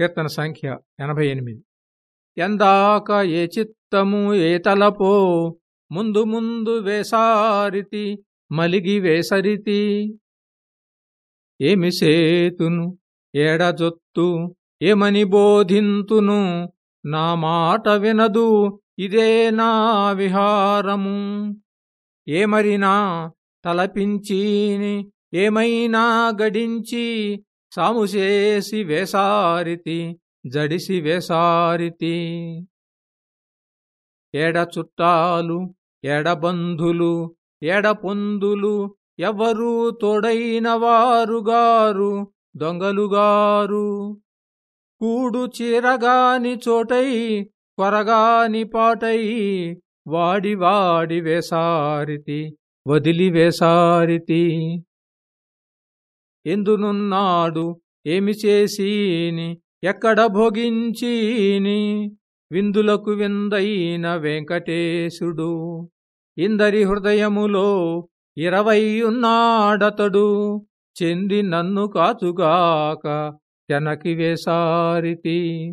కీర్తన సంఖ్య ఎనభై ఎనిమిది. ఎందాక ఏ చిత్తము ఏ తలపో ముందు ముందు వేసారితి మలిగి వేసరితి. ఏమి సేతును ఏడజొత్తు ఏమని బోధింతును నా మాట వినదు ఇదే నా విహారము. ఏమరినా తలపించీని ఏమైనా గడించి సాముసేసి వేసారితి జడిసి వేసారితి. ఏడ చుట్టాలు ఎడబంధులు ఎడపొందులు ఎవరు తోడైన వారుగారు దొంగలుగారు కూడు చీరగాని చోటై కొరగాని పాటై వాడి వాడి వేసారితి వదిలి వేసారితి. ఎందునున్నాడు? ఏమి చేసీని? ఎక్కడ భోగించీని? విందులకు విందైన వెంకటేశుడు. ఇందరి హృదయములో ఇరవై ఉన్నాడతడు. చెంది నన్ను కాచుగాక జనకి వేసారితి.